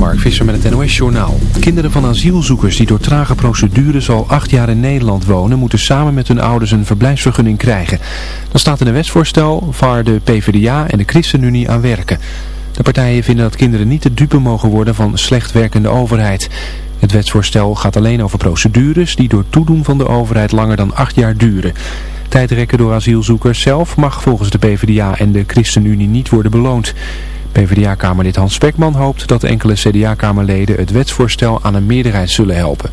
Mark Visser met het NOS Journaal. Kinderen van asielzoekers die door trage procedures al acht jaar in Nederland wonen... moeten samen met hun ouders een verblijfsvergunning krijgen. Dat staat in een wetsvoorstel waar de PvdA en de ChristenUnie aan werken. De partijen vinden dat kinderen niet de dupe mogen worden van slecht werkende overheid. Het wetsvoorstel gaat alleen over procedures die door toedoen van de overheid langer dan acht jaar duren. Tijdrekken door asielzoekers zelf mag volgens de PvdA en de ChristenUnie niet worden beloond. PvdA-kamerlid Hans Spekman hoopt dat enkele CDA-kamerleden het wetsvoorstel aan een meerderheid zullen helpen.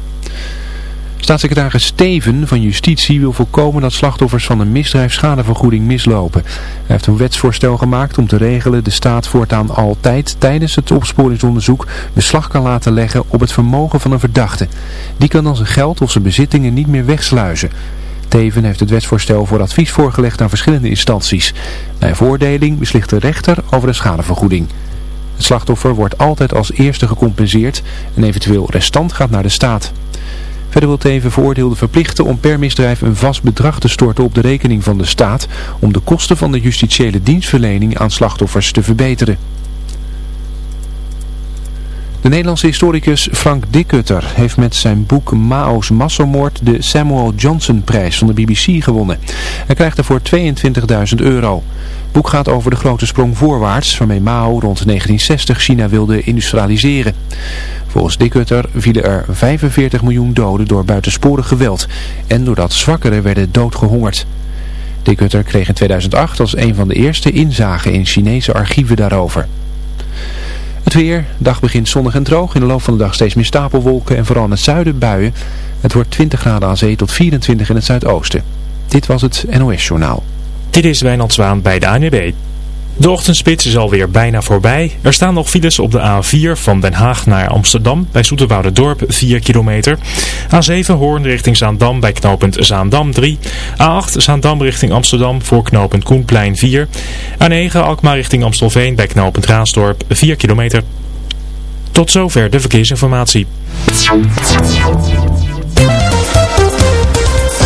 Staatssecretaris Steven van Justitie wil voorkomen dat slachtoffers van een misdrijf schadevergoeding mislopen. Hij heeft een wetsvoorstel gemaakt om te regelen de staat voortaan altijd tijdens het opsporingsonderzoek beslag kan laten leggen op het vermogen van een verdachte. Die kan dan zijn geld of zijn bezittingen niet meer wegsluizen. Teven heeft het wetsvoorstel voor advies voorgelegd aan verschillende instanties. Bij voordeling beslicht de rechter over de schadevergoeding. Het slachtoffer wordt altijd als eerste gecompenseerd en eventueel restant gaat naar de staat. Verder wil Teven veroordeelde verplichten om per misdrijf een vast bedrag te storten op de rekening van de staat om de kosten van de justitiële dienstverlening aan slachtoffers te verbeteren. De Nederlandse historicus Frank Dickutter heeft met zijn boek Mao's massamoord de Samuel Johnson prijs van de BBC gewonnen. Hij krijgt ervoor 22.000 euro. Het boek gaat over de grote sprong voorwaarts waarmee Mao rond 1960 China wilde industrialiseren. Volgens Dickutter vielen er 45 miljoen doden door buitensporig geweld en doordat zwakkeren werden doodgehongerd. Dickutter kreeg in 2008 als een van de eerste inzagen in Chinese archieven daarover. Het weer, dag begint zonnig en droog. In de loop van de dag steeds meer stapelwolken en vooral in het zuiden buien. Het wordt 20 graden aan zee tot 24 in het zuidoosten. Dit was het NOS Journaal. Dit is Wijnand Zwaan bij de ANWB. De ochtendspits is alweer bijna voorbij. Er staan nog files op de A4 van Den Haag naar Amsterdam bij Dorp 4 kilometer. A7 Hoorn richting Zaandam bij knooppunt Zaandam 3. A8 Zaandam richting Amsterdam voor knooppunt Koenplein 4. A9 Alkmaar richting Amstelveen bij knooppunt Raasdorp 4 kilometer. Tot zover de verkeersinformatie.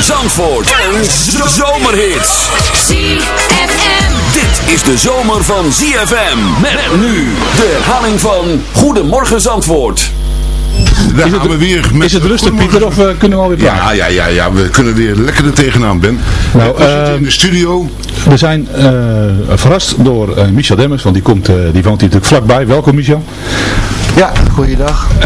Zandvoort. En zomerhits. ZFM. Dit is de zomer van ZFM. Met nu de herhaling van Goedemorgen Zandvoort. Daar is gaan het, we weer met is het rustig Pieter of uh, kunnen we alweer praten? Ja, ja, ja, ja, we kunnen weer lekker er tegenaan Ben. Nou, we uh, zitten in de studio. We zijn uh, verrast door Michel Demmers, want die, komt, die woont hier natuurlijk vlakbij. Welkom Michel. Ja, goeiedag. Uh,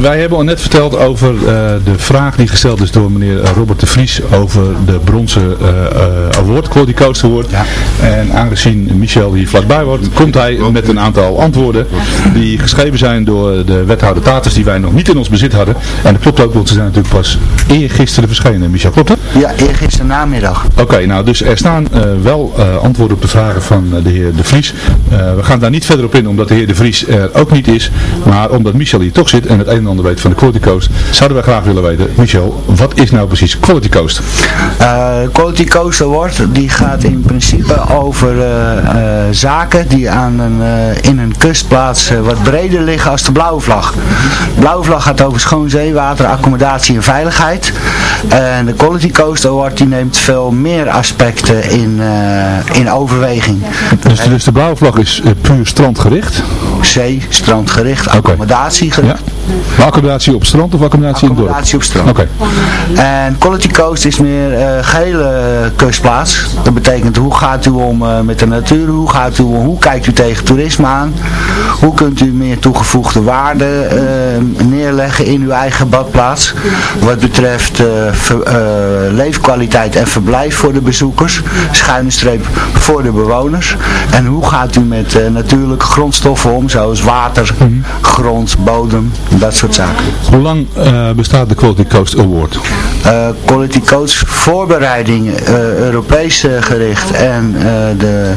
wij hebben al net verteld over uh, de vraag die gesteld is door meneer Robert de Vries over de bronzen uh, award, Quality Award. Ja. En aangezien Michel hier vlakbij wordt, komt hij met een aantal antwoorden die geschreven zijn door de wethouder Taters die wij nog niet in ons bezit hadden. En dat klopt ook, want ze zijn natuurlijk pas eergisteren verschenen. Michel, klopt dat? Ja, eergisteren namiddag. Oké, nou dus er staan wel antwoorden op de vragen van de heer de Vries. we gaan daar niet verder op in, omdat de heer de Vries er ook niet is. Maar omdat Michel hier toch zit en het een en ander weet van de Quality Coast, zouden wij graag willen weten, Michel, wat is nou precies Quality Coast? Uh, Quality Coast Award die gaat in principe over zaken die aan een, in een kustplaats wat breder liggen als de blauwe vlag. De blauwe vlag gaat over schoon zeewater, accommodatie en veiligheid. En de Quality Coast Award die neemt veel meer aspecten in, in overweging. Dus, dus de blauwe vlag is puur strandgericht? Zee, strandgericht, accommodatiegericht. Ja. Maar accommodatie op strand of accommodatie, in dorp? Accommodatie op strand. Oké. En Quality Coast is meer uh, gehele kustplaats. Dat betekent hoe gaat u om uh, met de natuur, hoe gaat u om, hoe kijkt u tegen toerisme aan, hoe kunt u meer toegevoegde waarde uh, neerleggen in uw eigen badplaats. Wat betreft ver, leefkwaliteit en verblijf voor de bezoekers, schuine streep voor de bewoners. En hoe gaat u met natuurlijke grondstoffen om, zoals water, mm. grond, bodem, dat soort zaken. Hoe lang uh, bestaat de Quality Coast Award? Uh, Quality Coast voorbereiding uh, Europees gericht en de,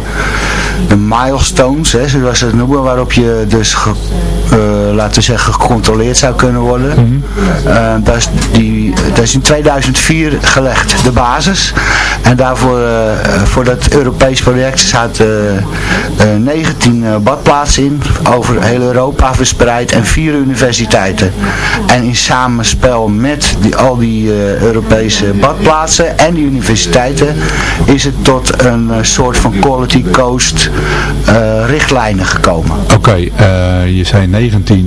de milestones, hè, zoals ze het noemen, waarop je dus ge, laten we zeggen gecontroleerd zou kunnen worden. Mm -hmm. dat, is die, dat is in 2004 gelegd, de basis. En daarvoor, voor dat Europees project zaten 19 badplaatsen in, over heel Europa verspreid en vier universiteiten. En in samenspel met die, al die Europese badplaatsen en die universiteiten is het tot een soort van quality coast uh, richtlijnen gekomen. Oké, okay, je zei 19,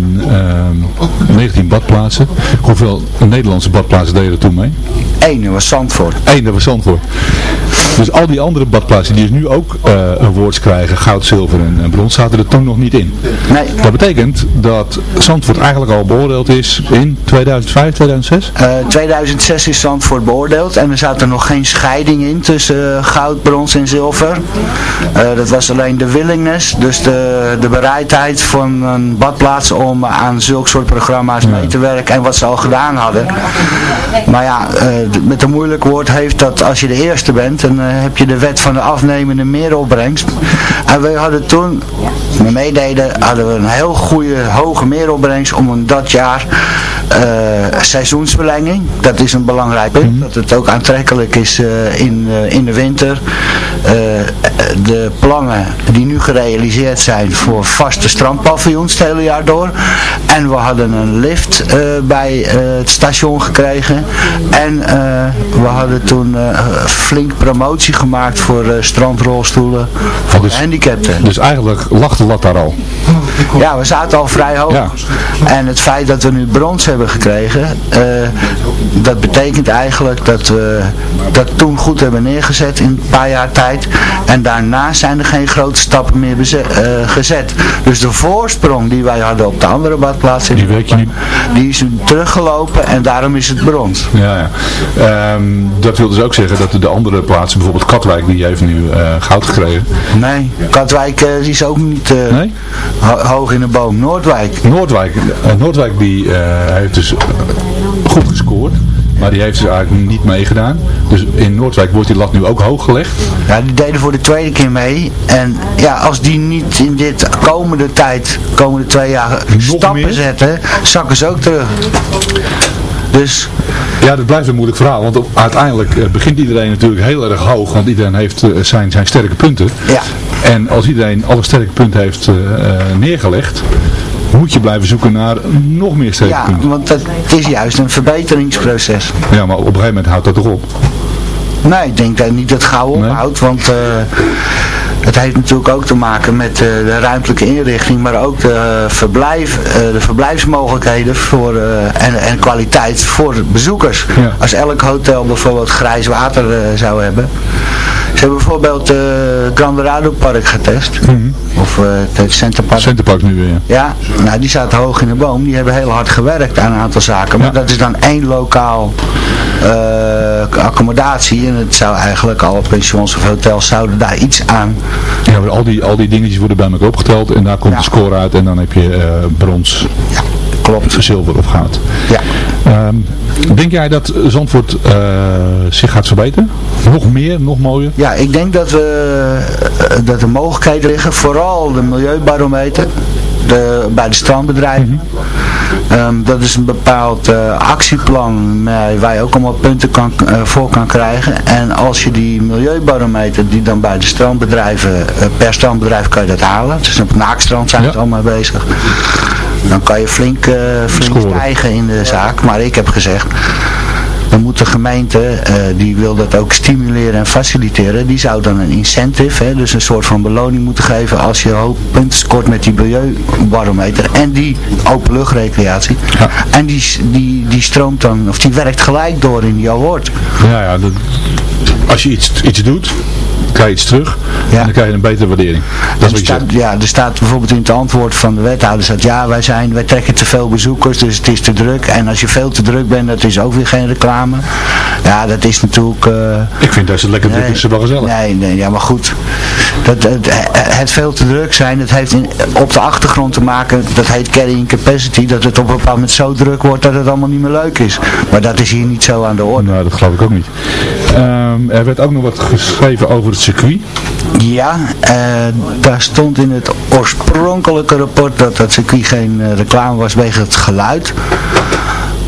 19 badplaatsen. Hoeveel Nederlandse badplaatsen deden er toen mee? Eén, dat was Zandvoort. Eén, dat was Zandvoort. Dus al die andere badplaatsen die dus nu ook uh, awards krijgen, goud, zilver en, en brons, zaten er toen nog niet in. Nee. Dat betekent dat Zandvoort eigenlijk al beoordeeld is in 2005, 2006? Uh, 2006 is Zandvoort beoordeeld en er zat er nog geen scheiding in tussen goud, brons en zilver. Uh, dat was alleen de willingness, dus de, de bereidheid van een badplaats om aan zulke soort programma's ja. mee te werken en wat ze al gedaan hadden. Maar ja, met een moeilijk woord heeft dat als je de eerste bent, dan heb je de wet van de afnemende meeropbrengst. En we hadden toen, we meededen, hadden we een heel goede hoge meeropbrengst om een dat jaar uh, seizoensverlenging. Dat is een belangrijk punt. Mm -hmm. Dat het ook aantrekkelijk is uh, in, uh, in de winter. de plannen die nu gerealiseerd zijn voor vaste strandpaviljoens het hele jaar door. En we hadden een lift bij het station gekregen. En we hadden toen flink promotie gemaakt voor strandrolstoelen voor dus, gehandicapten. Dus eigenlijk lag de lat daar al? Ja, we zaten al vrij hoog. Ja. En het feit dat we nu brons hebben gekregen, uh, dat betekent eigenlijk dat we dat toen goed hebben neergezet in een paar jaar tijd. En daarna zijn er geen grote stappen meer bezet, uh, gezet. Dus de voorsprong die wij hadden op de andere badplaatsen, die, weet je niet. die is teruggelopen en daarom is het brons. Ja, ja. Um, dat wil dus ook zeggen dat de andere plaatsen, bijvoorbeeld Katwijk, die heeft nu uh, goud gekregen. Nee, Katwijk die is ook niet nee? ho hoog in de boom. Noordwijk. Noordwijk, Noordwijk die heeft dus goed gescoord. Maar die heeft dus eigenlijk niet meegedaan. Dus in Noordwijk wordt die lat nu ook hoog gelegd. Ja, die deden voor de tweede keer mee. En ja, als die niet in dit komende tijd, komende twee jaar Nog stappen meer? zetten, zakken ze ook terug. Dus... Ja, dat blijft een moeilijk verhaal. Want op, uiteindelijk uh, begint iedereen natuurlijk heel erg hoog. Want iedereen heeft uh, zijn, zijn sterke punten. Ja. En als iedereen alle sterke punten heeft uh, neergelegd moet je blijven zoeken naar nog meer sterke ja, want het is juist een verbeteringsproces. Ja, maar op een gegeven moment houdt dat toch op? Nee, ik denk dat niet dat het gauw ophoudt, nee? want uh, het heeft natuurlijk ook te maken met uh, de ruimtelijke inrichting, maar ook de, verblijf, uh, de verblijfsmogelijkheden voor, en, en kwaliteit voor bezoekers. Ja. Als elk hotel bijvoorbeeld grijs water zou hebben. Ze hebben bijvoorbeeld het Grande Park getest. Mm -hmm. Of het Centerpark. Centerpark nu weer. Ja, nou die zaten hoog in de boom. Die hebben heel hard gewerkt aan een aantal zaken. Maar ja. dat is dan één lokaal uh, accommodatie. En het zou eigenlijk alle pensions of hotels zouden daar iets aan. Ja, maar al die, al die dingetjes worden bij elkaar opgeteld. En daar komt ja. de score uit. En dan heb je uh, brons. Ja, klopt. Zilver of goud. Ja. Um, denk jij dat Zandvoort uh, zich gaat verbeteren? Nog meer, nog mooier? Ja, ik denk dat, we, dat er mogelijkheden liggen. Vooral de milieubarometer. de, bij de strandbedrijven. Ehm, dat is een bepaald uh, actieplan waar je ook allemaal punten kan, voor kan krijgen. En als je die milieubarometer die dan bij de strandbedrijven, per strandbedrijf kan je dat halen. Dus op naakstrand zijn ze allemaal bezig. Dan kan je flink, flink stijgen in de zaak. Maar ik heb gezegd, dan moet de gemeente, uh, die wil dat ook stimuleren en faciliteren, die zou dan een incentive, hè, dus een soort van beloning moeten geven als je hoop punten scoort met die milieubarometer en die openluchtrecreatie. Ja. En die, die, die stroomt dan, of die werkt gelijk door in die award. Ja, ja, dat, als je iets, iets doet, krijg je iets terug ja. en dan krijg je een betere waardering. Dat is staat, Ja, er staat bijvoorbeeld in het antwoord van de wethouder dat ja, wij, zijn, wij trekken te veel bezoekers, dus het is te druk. En als je veel te druk bent, dat is ook weer geen reclame. Ja, dat is natuurlijk... Uh, ik vind dat ze lekker druk is, wel gezellig. Nee, nee, ja, maar goed. Dat, het, het veel te druk zijn, dat heeft in, op de achtergrond te maken, dat heet carrying capacity, dat het op een bepaald moment zo druk wordt dat het allemaal niet meer leuk is. Maar dat is hier niet zo aan de orde. Nou, dat geloof ik ook niet. Um, er werd ook nog wat geschreven over het circuit. Ja, uh, daar stond in het oorspronkelijke rapport dat het circuit geen reclame was wegen het geluid.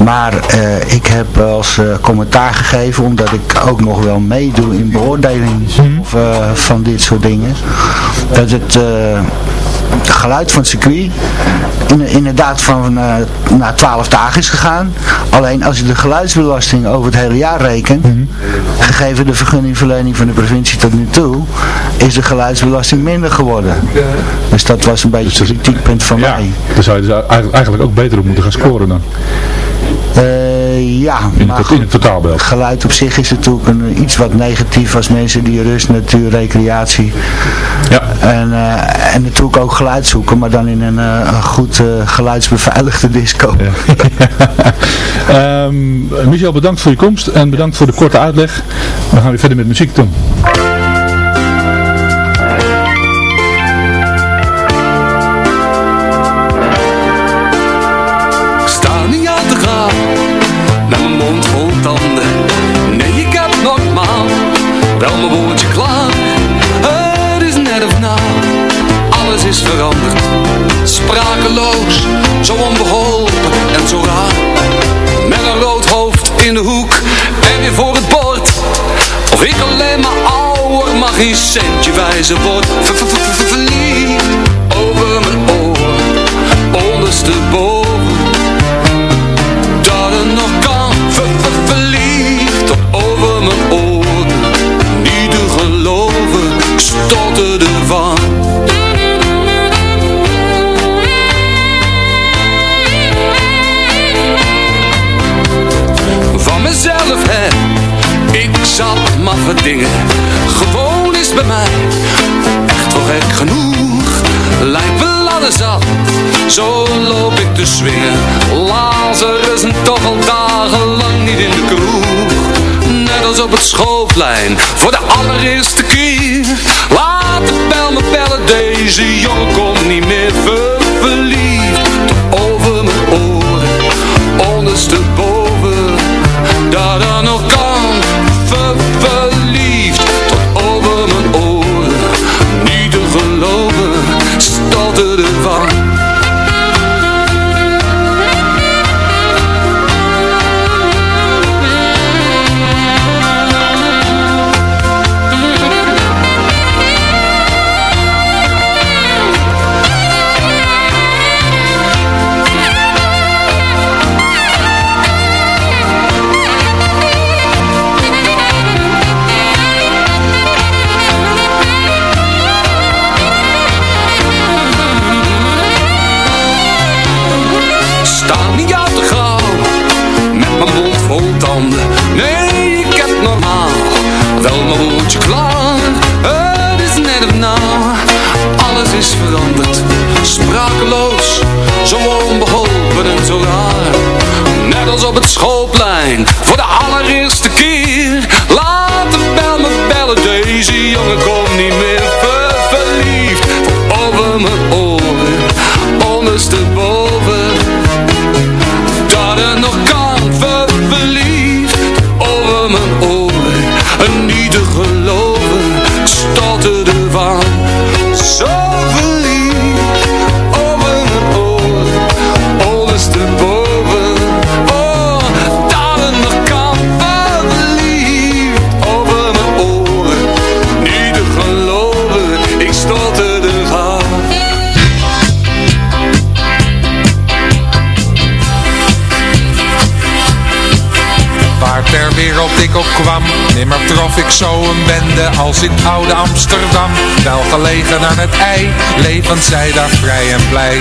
Maar uh, ik heb als uh, commentaar gegeven, omdat ik ook nog wel meedoe in beoordeling mm of, uh, van dit soort dingen, dat het geluid van het circuit in, inderdaad van naar 12 dagen is gegaan. Alleen als je de geluidsbelasting over het hele jaar rekent, mm -hmm. gegeven de vergunningverlening van de provincie tot nu toe, is de geluidsbelasting minder geworden. Dus dat was een beetje dus het kritiekpunt van ja, mij. Dan zou je dus eigenlijk ook beter op moeten gaan scoren dan. Uh, ja, in maar het, in het geluid op zich is natuurlijk een, iets wat negatief als mensen die rust, natuur, recreatie ja. en, uh, en natuurlijk ook geluid zoeken, maar dan in een, uh, een goed geluidsbeveiligde disco. Ja. um, Michel, bedankt voor je komst en bedankt voor de korte uitleg. We gaan weer verder met muziek doen. Magicientje wijze word Verliefd over mijn oren, ondersteboven op het schoolplein Voor de allereerste keer. Laat de bel me bellen Deze jongen komt ook kwam Nimmer trof ik zo een bende als in oude Amsterdam. Wel gelegen aan het ei, levend zij daar vrij en blij.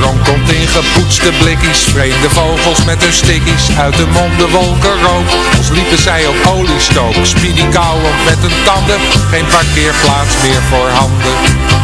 Ronkelt in gepoetste blikkies, vreemde vogels met hun stikkies. Uit de monden wolken rook, als liepen zij op oliestook. Speedy kauwend met hun tanden, geen parkeerplaats meer voor handen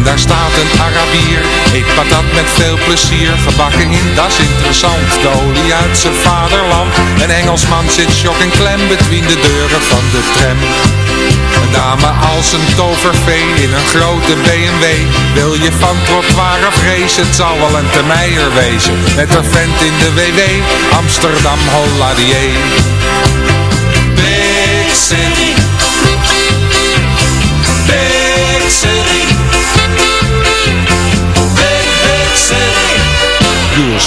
En daar staat een Arabier, eet patat met veel plezier. Gebakken in, dat is interessant, de uit zijn vaderland. Een Engelsman zit shock en klem between de deuren van de tram. Een dame als een tovervee in een grote BMW Wil je van trottoir vrees, het zal wel een termeier wezen. Met een vent in de WW, Amsterdam Holladier. Big City. Big City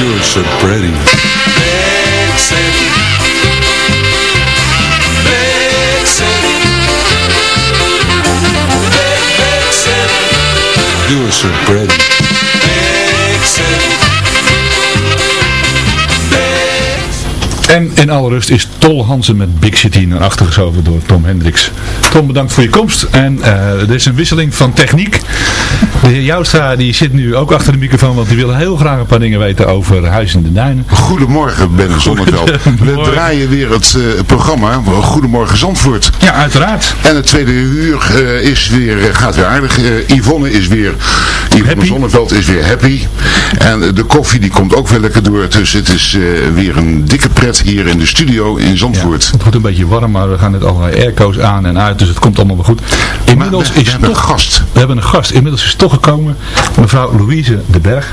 You're so pretty. Big city. Big city. Big, big city. You're so pretty. Big city. En in alle rust is Tol Hansen met Big City naar achter geschoven door Tom Hendricks. Tom, bedankt voor je komst. En uh, er is een wisseling van techniek. De heer Joustra die zit nu ook achter de microfoon, want die wil heel graag een paar dingen weten over Huis in de Duinen. Goedemorgen Ben Zonneveld. We draaien weer het uh, programma Goedemorgen Zandvoort. Ja, uiteraard. En het tweede uur uh, is weer, gaat weer aardig. Yvonne is weer, Yvonne happy. Zonneveld is weer happy. En de koffie die komt ook weer lekker door. Dus het is weer een dikke pret hier in de studio in Zandvoort. Ja, het wordt een beetje warm, maar we gaan net allerlei airco's aan en uit, dus het komt allemaal wel goed. Inmiddels we, we is hebben toch, een gast. We hebben een gast. Inmiddels is toch gekomen mevrouw Louise de Berg,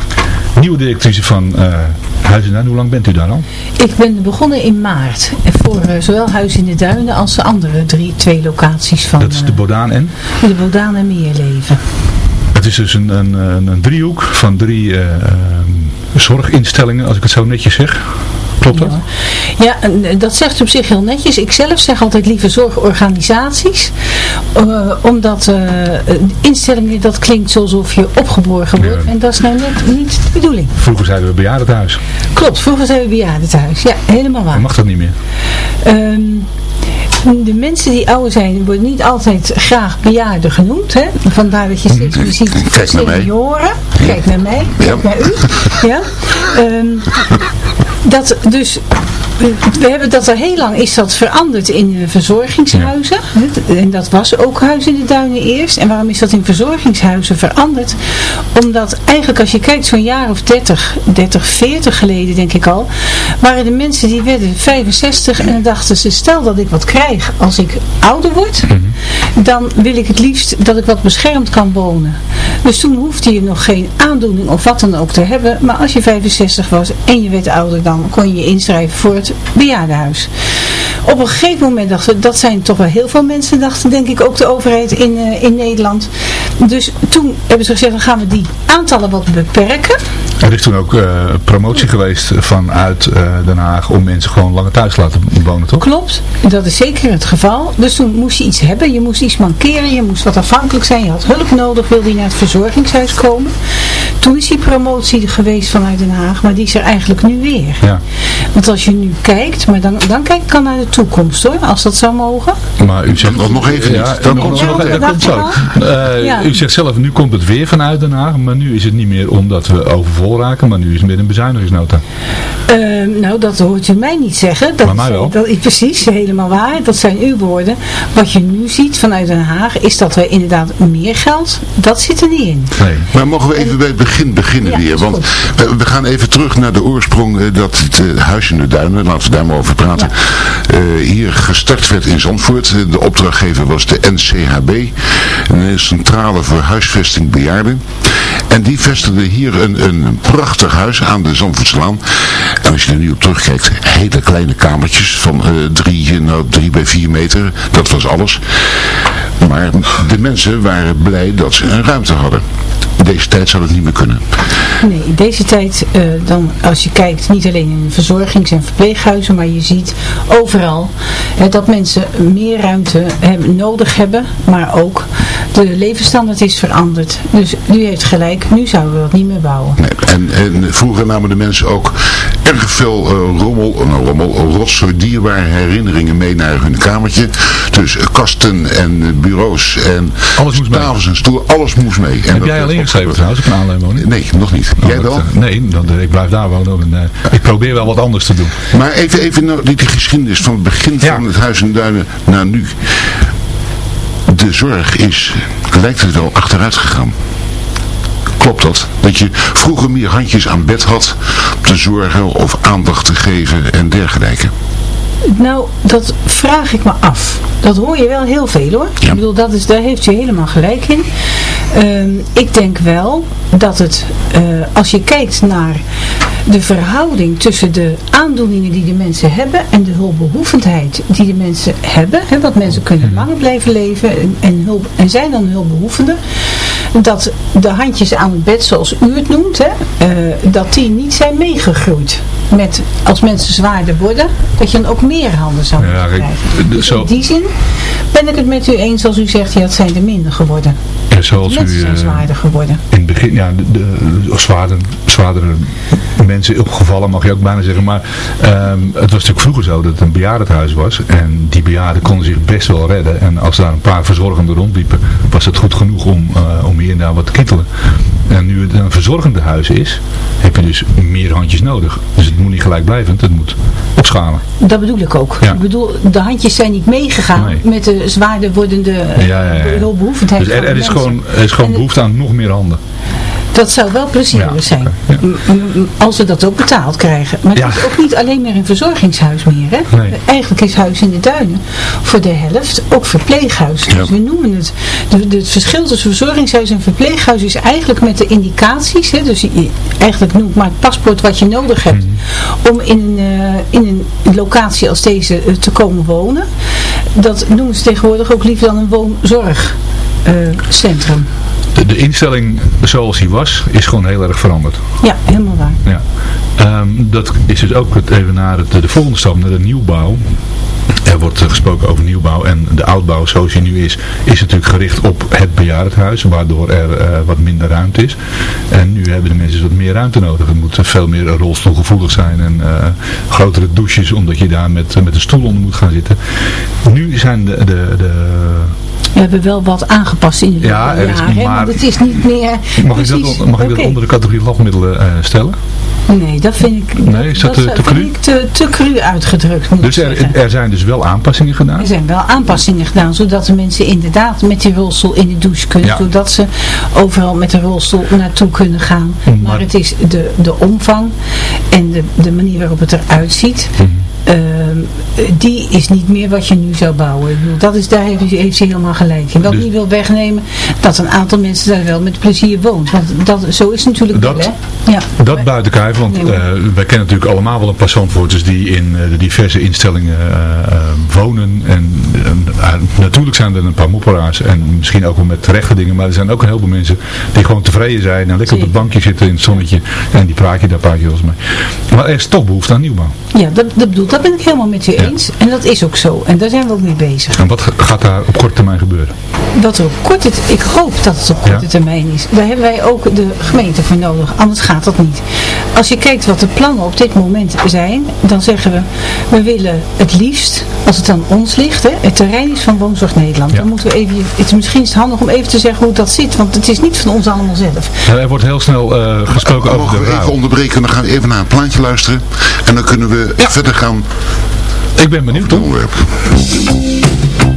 nieuwe directrice van uh, Huis in Duinen. Hoe lang bent u daar al? Ik ben begonnen in maart voor uh, zowel Huis in de Duinen als de andere drie, twee locaties van... Dat is de Bodaan en? De Bodaan en Meerleven. Het is dus een, een, een, driehoek van drie uh, zorginstellingen, als ik het zo netjes zeg. Klopt dat? Ja, ja dat zegt op zich heel netjes. Ik zelf zeg altijd liever zorgorganisaties. Uh, omdat uh, instellingen, dat klinkt alsof je opgeborgen wordt. Ja. En dat is nou net niet de bedoeling. Vroeger zeiden we bejaardentehuis. Klopt, vroeger zeiden we bejaardentehuis. Ja, helemaal waar. Dan mag dat niet meer. Um, de mensen die ouder zijn, worden niet altijd graag bejaarden genoemd. Hè? Vandaar dat je steeds meer ziet Kijk naar senioren. Kijk naar mij, kijk ja. naar u. Ja? Um, dat dus we hebben dat er heel lang is dat veranderd in verzorgingshuizen. En dat was ook Huis in de Duinen eerst. En waarom is dat in verzorgingshuizen veranderd? Omdat eigenlijk als je kijkt zo'n jaar of 30, 30, 40 geleden denk ik al, waren de mensen die werden 65 en dan dachten ze, stel dat ik wat krijg als ik ouder word, mhm. dan wil ik het liefst dat ik wat beschermd kan wonen. Dus toen hoefde je nog geen aandoening of wat dan ook te hebben. Maar als je 65 was en je werd ouder, dan kon je je inschrijven voor het bejaardenhuis. Op een gegeven moment dachten dat zijn toch wel heel veel mensen, dachten denk ik ook de overheid in, uh, in Nederland. Dus toen hebben ze gezegd, dan gaan we die aantallen wat beperken. Er is toen ook uh, promotie geweest vanuit uh, Den Haag om mensen gewoon langer thuis te laten wonen, toch? Klopt, dat is zeker het geval. Dus toen moest je iets hebben, je moest iets mankeren, je moest wat afhankelijk zijn, je had hulp nodig, wilde je naar het verzorgingshuis komen. Toen is die promotie geweest vanuit Den Haag, maar die is er eigenlijk nu weer. Ja. Want als je nu kijkt, maar dan, dan kijk ik al naar de toekomst hoor, als dat zou mogen. Maar u zegt nog, nog even ja, Dan komt, nog, dat komt zo. Uh, U zegt zelf, nu komt het weer vanuit Den Haag, maar nu is het niet meer omdat we overvol raken, maar nu is het meer een bezuinigingsnota. Uh, nou, dat hoort u mij niet zeggen. Dat, maar mij wel. Dat is precies, helemaal waar. Dat zijn uw woorden. Wat je nu ziet vanuit Den Haag is dat we inderdaad meer geld, dat zit er niet in. Nee. Maar mogen we even bij het begin beginnen weer? Want we, gaan even terug naar de oorsprong uh, dat het uh, Huis in de Duinen, laten we daar maar over praten, hier gestart werd in Zandvoort. De opdrachtgever was de NCHB, een centrale voor huisvesting bejaarden. En die vestigde hier een, een prachtig huis aan de Zandvoortslaan. En als je er nu op terugkijkt, hele kleine kamertjes van uh, drie, nou, drie bij vier meter. Dat was alles. Maar de mensen waren blij dat ze een ruimte hadden. In deze tijd zou het niet meer kunnen. Nee, in deze tijd, uh, dan, als je kijkt, niet alleen in verzorgings- en verpleeghuizen, maar je ziet overal dat mensen meer ruimte hebben, nodig hebben, maar ook de levensstandaard is veranderd. Dus u heeft gelijk, nu zouden we dat niet meer bouwen. Nee, en, en vroeger namen de mensen ook erg veel uh, rommel, nou, rommel, rotzooi, dierbare herinneringen mee naar hun kamertje. Dus kasten en bureaus en alles moest tafels mee. en stoelen, alles moest mee. En Heb jij ingeschreven trouwens op een aanleiding Nee, nog niet. Nou, jij wel? nee, dan, ik blijf daar wonen en uh, ik probeer wel wat anders te doen. Maar even, even nou, die, die geschiedenis van het begin van het Huis in Duinen naar nu de zorg is, lijkt het wel, achteruit gegaan. Klopt dat? Dat je vroeger meer handjes aan bed had te zorgen of aandacht te geven en dergelijke? Nou, dat vraag ik me af. Dat hoor je wel heel veel hoor. Ik bedoel, dat is, daar heeft u helemaal gelijk in. Ehm, ik denk wel dat het, uh, als je kijkt naar de verhouding tussen de aandoeningen die de mensen hebben en de hulpbehoevendheid die de mensen hebben. Hè, want mensen kunnen mhm. langer blijven leven en, en, hulp, en zijn dan hulpbehoevenden. Dat de handjes aan het bed, zoals u het noemt, hè, uh, dat die niet zijn meegegroeid. Met, als mensen zwaarder worden, dat je dan ook meer handen zou ja, krijgen. Dus in die zin ben ik het met u eens als u zegt, ja, het zijn er minder geworden. Ja, zoals mensen u, zijn uh, zwaarder geworden. In het begin, ja, de, de, de zwaarder, zwaardere mensen opgevallen, mag je ook bijna zeggen. Maar um, het was natuurlijk vroeger zo dat het een bejaardenhuis was. En die bejaarden konden zich best wel redden. En als daar een paar verzorgenden rondliepen, was het goed genoeg om, uh, om hier en daar wat te kittelen. En nu het een verzorgende huis is, heb je dus meer handjes nodig. Dus het moet niet gelijk blijvend, het moet opschalen. Dat bedoel ik ook. Ja. Ik bedoel, de handjes zijn niet meegegaan nee. met de zwaarder wordende ja, ja, ja. Dus er, er is gewoon, er is gewoon behoefte aan nog meer handen. Dat zou wel plezierig zijn. Als we dat ook betaald krijgen. Maar het is ook niet alleen meer een verzorgingshuis meer. Hè? Nee. Eigenlijk is Huis in de Duinen voor de helft ook verpleeghuis. Dus we noemen het. Het verschil tussen verzorgingshuis en verpleeghuis is eigenlijk met de indicaties. Hè? Dus je, eigenlijk noemt maar het paspoort wat je nodig hebt. Mm. Om in een, uh, in een locatie als deze uh, te komen wonen. Dat noemen ze tegenwoordig ook liever dan een woonzorgcentrum. De, de, instelling zoals die was, is gewoon heel erg veranderd. Ja, helemaal waar. Ja. Um, dat is dus ook het, even naar het, de volgende stap, naar de nieuwbouw. Er wordt gesproken over nieuwbouw en de oudbouw zoals die nu is, is natuurlijk gericht op het bejaardenhuis, waardoor er uh, wat minder ruimte is. En nu hebben de mensen wat meer ruimte nodig. Het moet veel meer rolstoelgevoelig zijn en uh, grotere douches, omdat je daar met, met een stoel onder moet gaan zitten. Nu zijn de, de, de we hebben wel wat aangepast in de ja, er is, jaren, maar, want het is niet meer... Mag, ik dat, mag okay. ik dat onder de categorie logmiddelen uh, stellen? Nee, dat vind ik, nee, is dat, te, te cru? te, te cru uitgedrukt. Moet dus er, er, zijn dus wel aanpassingen gedaan? Er zijn wel aanpassingen gedaan, zodat de mensen inderdaad met die rolstoel in de douche kunnen. Zodat ze overal met de rolstoel naartoe kunnen gaan. Maar, maar het is de, de omvang en de, de manier waarop het eruit ziet. Mhm. Die is niet meer wat je nu zou bouwen. Dat is, daar heeft, heeft hij helemaal gelijk in. Wat dus, niet wil wegnemen dat een aantal mensen daar wel met plezier woont. Want dat, zo is het natuurlijk dat, wel, hè? Ja. Dat buiten kijf, want uh, wij kennen natuurlijk allemaal wel een paar zandvoorters die in uh, de diverse instellingen uh, wonen. En natuurlijk zijn er een paar mopperaars en misschien ook wel met terechte dingen. Maar er zijn ook een heleboel mensen die gewoon tevreden zijn en lekker op het bankje zitten in het zonnetje. En die praat je daar een paar mee. Maar er is toch behoefte aan nieuwbouw. Ja, dat, dat bedoelt dat ben ik helemaal met u eens. En dat is ook zo. En daar zijn we ook mee bezig. En wat gaat daar op korte termijn gebeuren? Wat er op korte ik hoop dat het op korte termijn is. Daar hebben wij ook de gemeente voor nodig. Anders gaat dat niet. Als je kijkt wat de plannen op dit moment zijn, dan zeggen we, we willen het liefst, als het aan ons ligt, hè, het terrein is van Woonzorg Nederland. Dan moeten we even, het is misschien handig om even te zeggen hoe dat zit, want het is niet van ons allemaal zelf. er wordt heel snel uh, gesproken over de we even onderbreken, dan gaan we even naar een plaatje luisteren. En dan kunnen we verder gaan ik ben benieuwd hoor. vriendschap is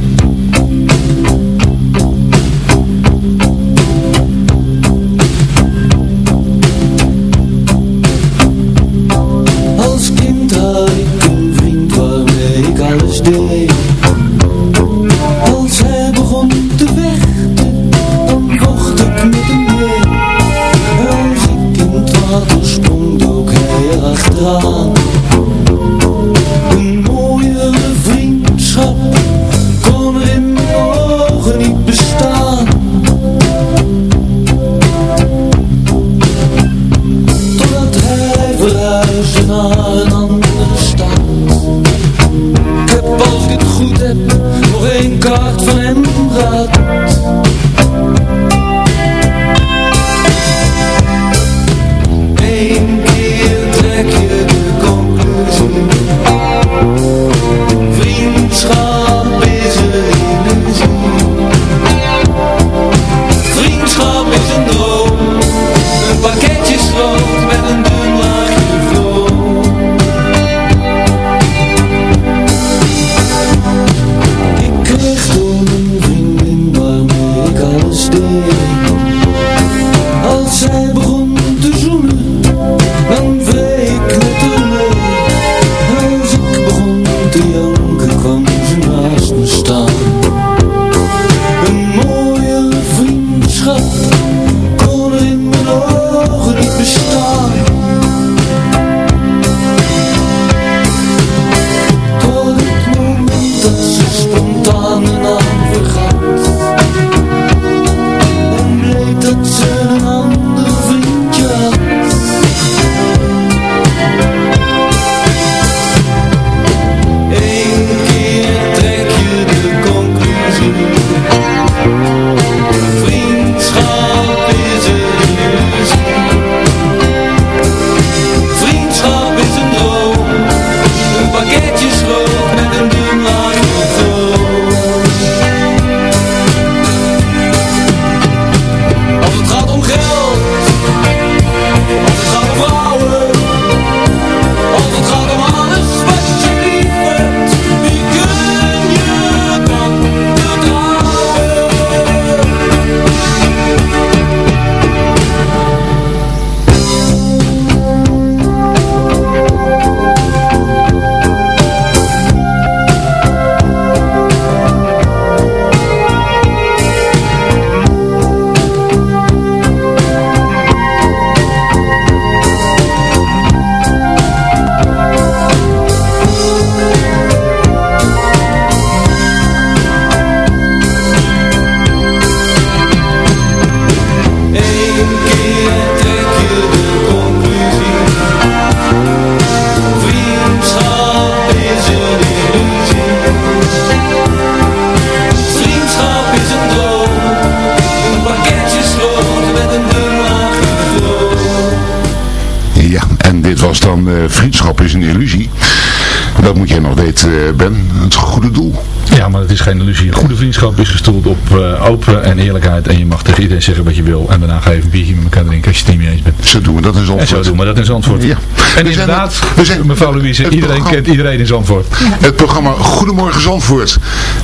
geen illusie. Een goede vriendschap is gestoeld op uh, open en eerlijkheid. En je mag tegen iedereen zeggen wat je wil. En daarna ga je even een biertje met elkaar drinken als je het niet mee eens bent. Zo doen we dat in Zandvoort. En zo doen we dat in Zandvoort. Ja. En we inderdaad, we zijn, mevrouw Louise, iedereen kent iedereen in Zandvoort. Het programma Goedemorgen Zandvoort.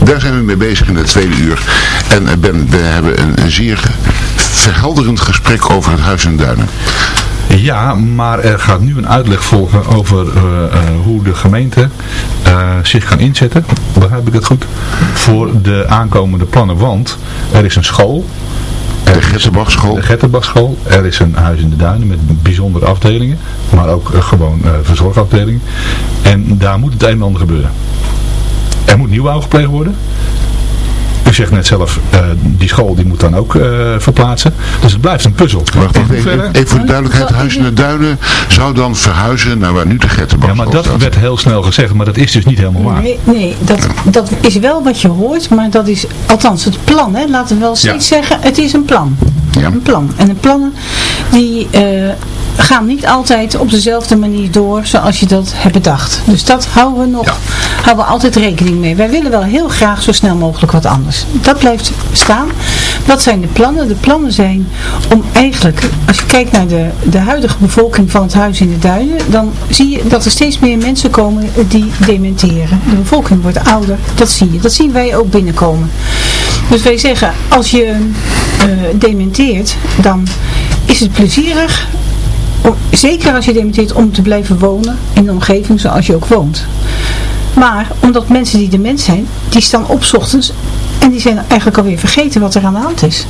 Daar zijn we mee bezig in het tweede uur. En ben, we hebben een, een zeer verhelderend gesprek over het Huis en Duinen. Ja, maar er gaat nu een uitleg volgen over uh, uh, hoe de gemeente uh, zich kan inzetten, begrijp ik het goed, voor de aankomende plannen. Want er is een school. De Getterbachschool. Er is een huis in de duinen met bijzondere afdelingen, maar ook gewoon verzorgafdelingen. En daar moet het een en ander gebeuren. Er moet nieuwbouw gepleegd worden. U zegt net zelf, uh, die school die moet dan ook uh, verplaatsen. Dus het blijft een puzzel. Wacht even, even, even voor de duidelijkheid. Huis in de Duinen zou dan verhuizen naar waar nu de Gettenbach Ja, maar dat staat. werd heel snel gezegd, maar dat is dus niet helemaal waar. Nee, nee dat, dat is wel wat je hoort, maar dat is althans het plan. Hè. Laten we wel steeds ja. zeggen, het is een plan. Ja. Een plan. En de plannen die uh, gaan niet altijd op dezelfde manier door zoals je dat hebt bedacht. Dus dat houden we nog, ja. houden we altijd rekening mee. Wij willen wel heel graag zo snel mogelijk wat anders. Dat blijft staan. Wat zijn de plannen? De plannen zijn om eigenlijk, als je kijkt naar de, de huidige bevolking van het huis in de duinen, dan zie je dat er steeds meer mensen komen die dementeren. De bevolking wordt ouder, dat zie je. Dat zien wij ook binnenkomen. Dus wij zeggen, als je uh, dementeert, dan is het plezierig zeker als je dementeert om te blijven wonen in de omgeving zoals je ook woont. Maar omdat mensen die dement zijn, die staan op ochtends en die zijn eigenlijk alweer vergeten wat er aan de hand is.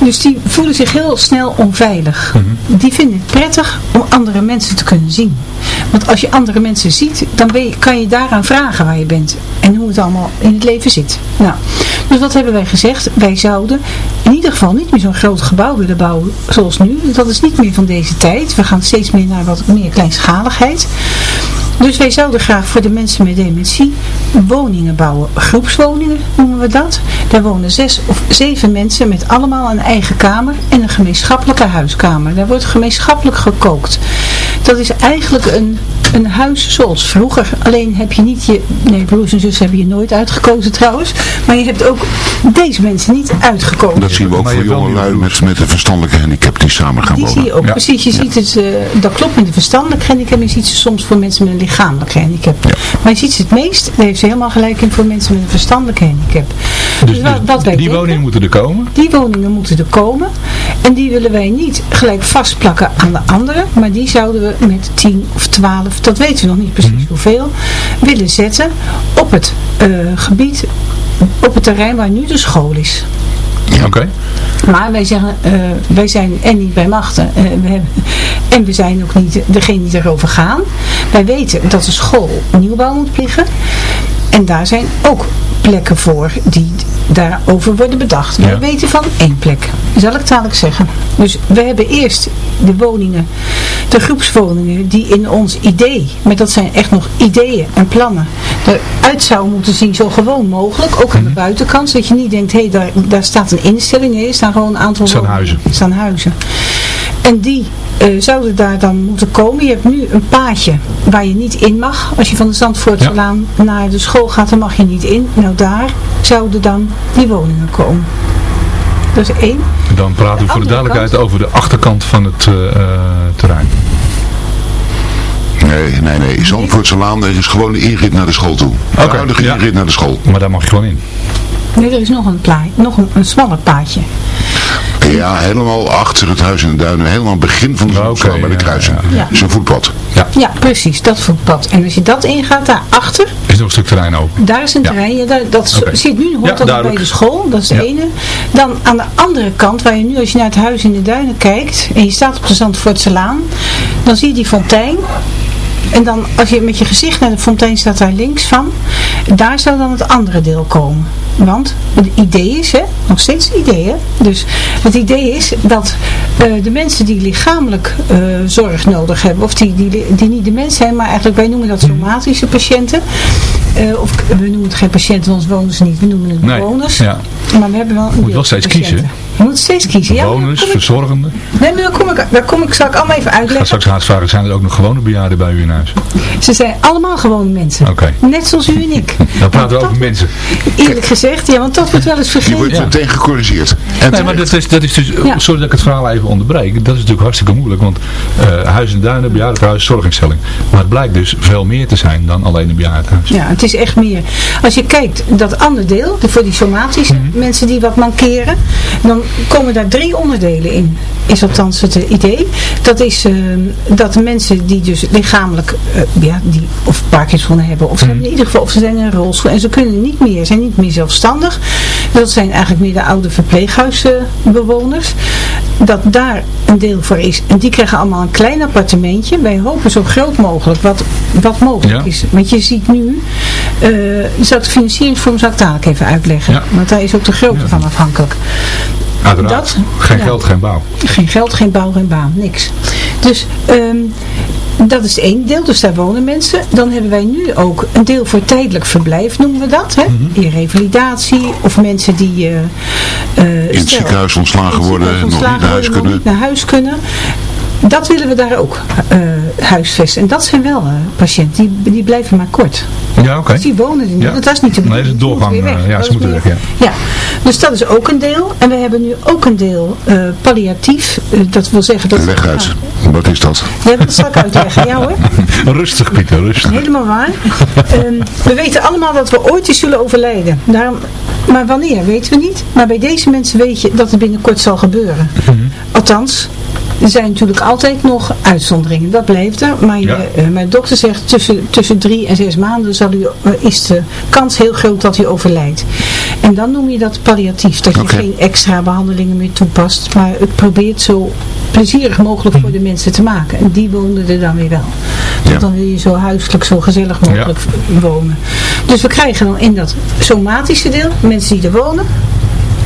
Dus die voelen zich heel snel onveilig. Mm -hmm. Die vinden het prettig om andere mensen te kunnen zien. Want als je andere mensen ziet, dan je, kan je daaraan vragen waar je bent. En hoe het allemaal in het leven zit. Nou, dus wat hebben wij gezegd? Wij zouden in ieder geval niet meer zo'n groot gebouw willen bouwen zoals nu. Dat is niet meer van deze tijd. We gaan steeds meer naar wat meer kleinschaligheid. Dus wij zouden graag voor de mensen met dementie woningen bouwen. Groepswoningen noemen we dat. Daar wonen zes of zeven mensen met allemaal een eigen kamer en een gemeenschappelijke huiskamer. Daar wordt gemeenschappelijk gekookt. Dat is eigenlijk een, een huis zoals vroeger. Alleen heb je niet je... Nee, broers en zussen hebben je nooit uitgekozen trouwens. Maar je hebt ook deze mensen niet uitgekozen. Dat zien we ook voor jonge lui met, met een verstandelijke handicap die samen gaan die wonen. Die zie je ook. Ja. Precies, je ja. ziet het, uh, dat klopt met de verstandelijke handicap. Je ziet ze soms voor mensen met een lichamelijke handicap. Ja. Maar je ziet ze het meest, daar heeft ze helemaal gelijk in, voor mensen met een verstandelijke handicap. Dus, dus, wat, wat die denken, woningen moeten er komen? Die woningen moeten er komen. En die willen wij niet gelijk vastplakken aan de anderen. Maar die zouden we met 10 of 12, dat weten we nog niet precies mm -hmm. hoeveel, willen zetten op het uh, gebied, op het terrein waar nu de school is. Ja. Oké. Okay. Maar wij zeggen, uh, wij zijn en niet bij machten. Uh, we hebben, en we zijn ook niet degene die erover gaan. Wij weten dat de school nieuwbouw moet liggen. En daar zijn ook plekken voor die daarover worden bedacht. Ja. Wij weten van één plek. Zal ik dadelijk zeggen. Dus we hebben eerst de woningen, de groepswoningen die in ons idee, maar dat zijn echt nog ideeën en plannen, eruit zouden moeten zien zo gewoon mogelijk. Ook aan de buitenkant. Zodat je niet denkt, hé hey, daar, daar staat een instelling. Nee, er staan gewoon een aantal staan huizen. staan huizen. En die uh, zouden daar dan moeten komen. Je hebt nu een paadje waar je niet in mag. Als je van de Zandvoortselaan ja. naar de school gaat, dan mag je niet in. Nou daar zouden dan die woningen komen. Dat is één. Dan praten we voor de duidelijkheid kant. over de achterkant van het uh, terrein. Nee, nee, nee. Zandvoortselaan er is gewoon een inrit naar de school toe. De okay, huidige ja. inrit naar de school. Maar daar mag je gewoon in. Nee, er is nog een, plaai, nog een, een smaller paadje. Ja, helemaal achter het huis in de duinen. Helemaal begin van de okay, bij de kruising. Ja, ja. is een voetpad. Ja. ja, precies. Dat voetpad. En als je dat ingaat, daarachter... Is nog een stuk terrein open. Daar is een terrein. Ja, daar, dat okay. zit nu, hoort dat bij de school. Dat is de ene. Dan aan de andere kant, waar je nu, als je naar het huis in de duinen kijkt... En je staat op de Zandvoortselaan. Dan zie je die fontein. En dan, als je met je gezicht naar de fontein staat daar links van, daar zou dan het andere deel komen. Want het idee is, hè, nog steeds het idee, hè, dus het idee is dat uh, de mensen die lichamelijk uh, zorg nodig hebben, of die, die, die niet de mens zijn, maar eigenlijk wij noemen dat somatische patiënten, uh, of we noemen het geen patiënten, want woonden ze niet, we noemen het bewoners. Nee, ja. Maar we hebben wel een Moet wel steeds kiezen. Je moet steeds kiezen. Ja, Bewoners, verzorgenden. Nee, maar daar kom ik, daar kom ik, zal ik allemaal even Ik ga uitleggen. straks haast vragen, zijn er ook nog gewone bejaarden bij u in huis? Ze zijn allemaal gewone mensen. Oké. Net zoals u en ik. Dan praten we over mensen. Eerlijk gezegd, ja, want dat wordt wel eens Die wordt vergeten. meteen gecorrigeerd. En Nee, maar dat is, dat is dus, Ja. sorry dat ik het verhaal even onderbreek, dat is natuurlijk hartstikke moeilijk, want eh huis en duinen, bejaardenhuis, zorginstelling. Maar het blijkt dus veel meer te zijn dan alleen een bejaardenhuis. Ja, het is echt meer. Als je kijkt, dat andere deel, de- voor die somatische Mhm. mensen die wat mankeren, dan komen daar drie onderdelen in. Is althans het idee. Dat is eh, dat de mensen die dus lichamelijk, eh, ja, die of Parkinson hebben, of ze Mhm. hebben in ieder geval, of ze zijn in een rolstoel en ze kunnen niet meer, zijn niet meer zelfstandig. Dat zijn eigenlijk meer de oude verpleeghuisbewoners. Dat daar een deel voor is. En die krijgen allemaal een klein appartementje. Wij hopen zo groot mogelijk, wat, wat mogelijk Ja. is. Want je ziet nu, eh zou de financieringsvorm zou ik dadelijk even uitleggen. Ja. Want daar is ook de grootte van afhankelijk. Uiteraard. Dat- geen ja. geld, geen bouw. Geen geld, geen bouw, geen baan, niks. Dus ehm, dat is één deel, dus daar wonen mensen. Dan hebben wij nu ook een deel voor tijdelijk verblijf, noemen we dat. Hè? Mhm. In revalidatie of mensen die... eh, eh, in het stel- ziekenhuis ontslagen worden, ziekenhuis nog niet naar huis worden, nog kunnen. niet naar huis kunnen. Dat willen we daar ook eh, huisvesten. En dat zijn wel eh, patiënten, die, die blijven maar kort. Ja, oké. Dus die wonen er niet. Ja. Dat is niet de Nee, dat is een die moeten doorgang, weg. ja, ze moeten weg, ja, dus dat is ook een deel. En we hebben nu ook een deel eh, palliatief. Dat wil zeggen dat... Leg uit. Wat is dat? Ja, dat zal ik uitleggen. Ja hoor. Rustig Pieter, rustig. Helemaal waar. Ehm, we weten allemaal dat we ooit eens zullen overlijden. Daarom, maar wanneer, weten we niet. Maar bij deze mensen weet je dat het binnenkort zal gebeuren. Althans, er zijn natuurlijk altijd nog uitzonderingen. Dat blijft er. Maar je, Ja. eh, mijn dokter zegt tussen, tussen drie en zes maanden zal u, eh, is de kans heel groot dat u overlijdt. En dan noem je dat palliatief. Dat je geen extra behandelingen meer toepast. Maar het probeert zo plezierig mogelijk voor de mensen te maken. En die wonen er dan weer wel. Want Ja. dan wil je zo huiselijk, zo gezellig mogelijk wonen. Dus we krijgen dan in dat somatische deel, mensen die er wonen,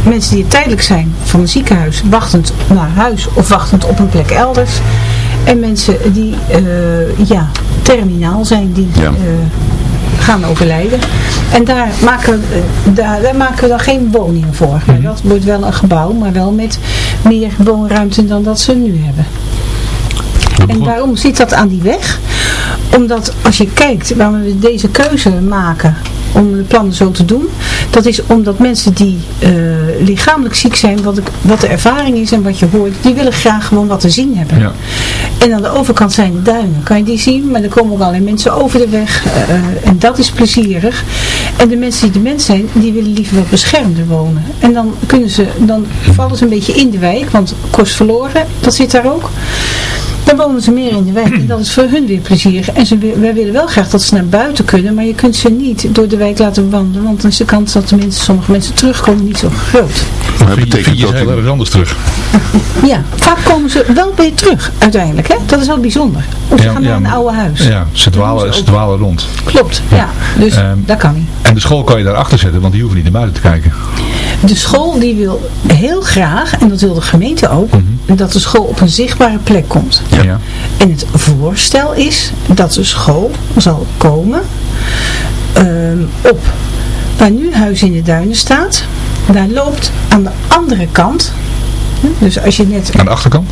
mensen die tijdelijk zijn van een ziekenhuis, wachtend naar huis of wachtend op een plek elders. En mensen die eh, ja, terminaal zijn, die Ja. eh, gaan overlijden. En daar maken, we, eh, daar, daar maken we dan geen woningen voor. Maar dat wordt wel een gebouw, maar wel met meer woonruimte dan dat ze nu hebben. En waarom zit dat aan die weg? Omdat als je kijkt waarom we deze keuze maken om de plannen zo te doen, dat is omdat mensen die eh, lichamelijk ziek zijn, wat, ik, wat de ervaring is en wat je hoort, die willen graag gewoon wat te zien hebben. Ja. En aan de overkant zijn de duinen, kan je die zien, maar er komen ook allerlei mensen over de weg eh, en dat is plezierig. En de mensen die dement zijn, die willen liever wat beschermder wonen. En dan kunnen ze, dan vallen ze een beetje in de wijk, want kost verloren, dat zit daar ook. Dan wonen ze meer in de wijk en dat is voor hun weer plezierig. En ze, wi- wij willen wel graag dat ze naar buiten kunnen, maar je kunt ze niet door de wijk laten wandelen, want dan is de kans dat de mensen, sommige mensen terugkomen niet zo groot. Maar dat Vind je, betekent dat ze heel erg anders terug? Ja, vaak komen ze wel weer terug uiteindelijk. Hè? Dat is wel bijzonder. Of ze Ja, gaan ja, naar een oude huis. Ja, ze dwalen, ze dwalen rond. Klopt, ja. Dus Ehm, dat kan niet. En de school kan je daarachter zetten, want die hoeven niet naar buiten te kijken. De school die wil heel graag, en dat wil de gemeente ook, dat de school op een zichtbare plek komt. Ja. En het voorstel is dat de school zal komen ehm, op waar nu Huis in de Duinen staat. Daar loopt aan de andere kant, hè, dus als je net Aan de achterkant?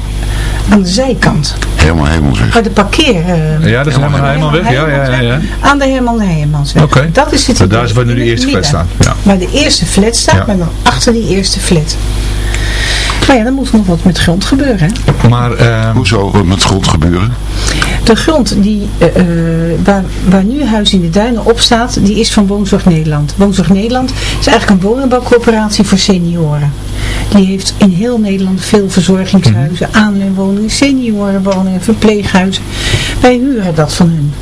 aan de zijkant, Helemaal helemaal zeg. waar de parkeer... eh, Ja, dat is helemaal, helemaal weg. Ja, ja, ja. ja. Aan de Herman de Heijemansweg. Oké. Dat is het Daar is waar nu de eerste flat staat. Ja. Waar de eerste flat staat, Ja. maar dan achter die eerste flat. Maar ja, dan moet nog wat met grond gebeuren. Hè? Maar, ehm, Hoezo wat met grond gebeuren? De grond die, eh, eh, waar, waar nu Huis in de Duinen op staat, die is van Woonzorg Nederland. Woonzorg Nederland is eigenlijk een woningbouwcorporatie voor senioren. Die heeft in heel Nederland veel verzorgingshuizen, aanleunwoningen, seniorenwoningen, verpleeghuizen. Wij huren dat van hun.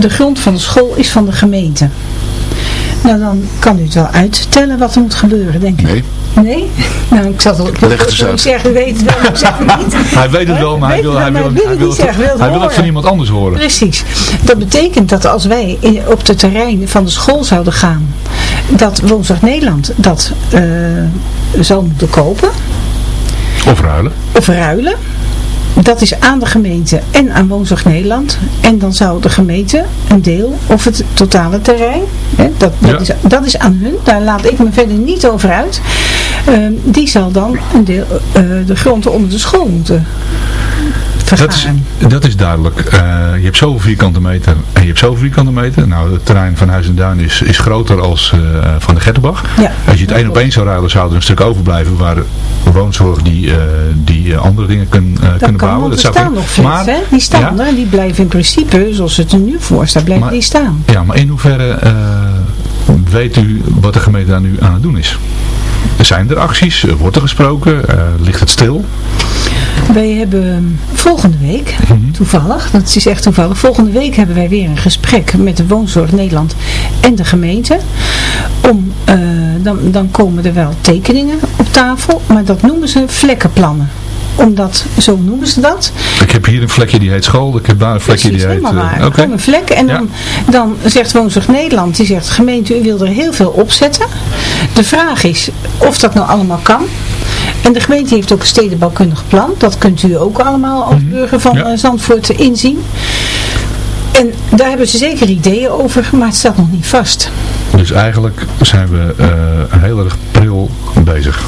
De grond van de school is van de gemeente. Nou, dan kan u het wel uittellen wat er moet gebeuren, denk ik. Nee. Nee? Nou, ik zat al... Ik wil Leg het eens zeggen, u weet het wel, zeg het niet. hij weet het wel, maar hij wil, het hij wil, hij wil wil, het het hij wil het van iemand anders horen. Precies. Dat betekent dat als wij op het terrein van de school zouden gaan, dat Woensdag Nederland dat eh, zou moeten kopen Of ruilen. of ruilen. Dat is aan de gemeente en aan Woensdag Nederland. En dan zou de gemeente een deel of het totale terrein, hè, dat, dat, Ja. is, dat is aan hun. Daar laat ik me verder niet over uit. Ehm, die zal dan een deel, eh, de grond onder de school moeten dat is, dat is duidelijk. Eh, je hebt zoveel vierkante meter en je hebt zoveel vierkante meter. Nou, het terrein van Huis en Duin is, is groter als uh, van de Gettenbach. Ja. Als je het één op één zou ruilen, zou er een stuk overblijven waar woonzorg die, uh, die andere dingen kun, kunnen kan, bouwen. Dat staan nog flats, hè? Die staan er en die blijven in principe, zoals het er nu voor staat, blijven die staan. Ja, maar in hoeverre weet u wat de gemeente daar nu aan het doen is? Zijn er acties? Wordt er gesproken? ligt het stil? Wij hebben volgende week, mhm. toevallig, dat is echt toevallig, volgende week hebben wij weer een gesprek met de Woonzorg Nederland en de gemeente. Om, uh, dan, dan komen er wel tekeningen op tafel, maar dat noemen ze vlekkenplannen omdat, zo noemen ze dat. Ik heb hier een vlekje die heet school, ik heb daar een vlekje Precies, die heet... helemaal waar. Uh, okay. een vlek en dan, dan zegt Woonzorg Nederland, die zegt gemeente u wil er heel veel opzetten. De vraag is of dat nou allemaal kan. En de gemeente heeft ook een stedenbouwkundig plan. Dat kunt u ook allemaal als mhm. burger van ja. Zandvoort inzien. En daar hebben ze zeker ideeën over, maar het staat nog niet vast. Dus eigenlijk zijn we uh, heel erg pril bezig.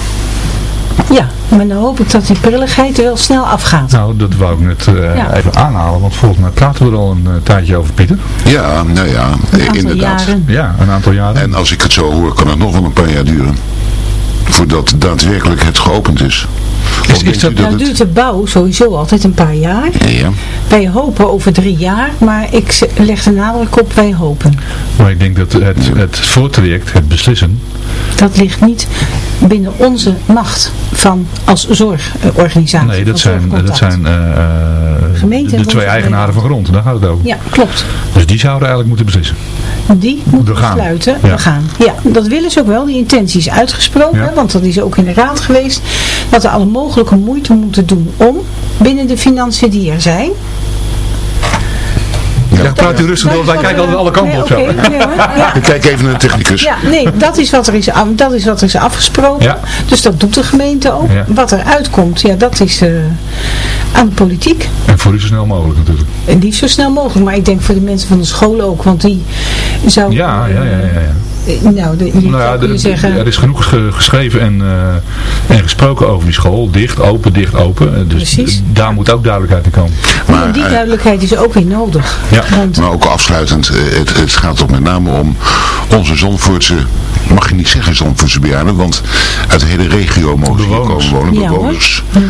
Ja, maar dan hoop ik dat die prilligheid wel snel afgaat. Nou, dat wou ik net uh, ja. even aanhalen, want volgens mij praten we er al een uh, tijdje over, Pieter. Ja, nou ja, inderdaad. Jaren. Ja, een aantal jaren. En als ik het zo hoor, kan het nog wel een paar jaar duren voordat daadwerkelijk het geopend is. Is, is dat, nou duurt de bouw sowieso altijd een paar jaar. Ja. Wij hopen over drie jaar, maar ik leg de nadruk op wij hopen. Maar ik denk dat het, het voortraject, het beslissen... Dat ligt niet binnen onze macht van als zorgorganisatie. Nee, dat zijn, dat zijn uh, de, de twee eigenaren van grond, daar gaat het over. Ja, klopt. Dus die zouden eigenlijk moeten beslissen. Die moeten besluiten, ja. we gaan. Ja, dat willen ze ook wel, die intentie is uitgesproken, ja. Want dat is ook in de raad geweest, dat we alle mogelijke moeite moeten doen om, binnen de financiën die er zijn, ja, praat u rustig door, wij kijken altijd alle kanten op. Okay, nee, ja. Ik kijk even naar de technicus. Ja, nee, dat is wat er is, dat is, wat er is afgesproken. Ja. Dus dat doet de gemeente ook. Ja. Wat er uitkomt, ja, dat is uh, aan de politiek. En voor u zo snel mogelijk natuurlijk. En liefst zo snel mogelijk, maar ik denk voor de mensen van de school ook, want die zou... Ja, ja, ja, ja. Eh, nou, de, je nou ja, de, zeggen... er is genoeg geschreven en, uh, en gesproken over die school. Dicht, open, dicht, open. Dus Precies. daar moet ook duidelijkheid in komen. Maar, die duidelijkheid is ook weer nodig. Ja. Want... Maar ook afsluitend, het, het gaat toch met name om onze Zonvoortse mag je niet zeggen Zandvoortse bejaarden, want uit de hele regio mogen ze hier komen wonen, bewoners. Ja,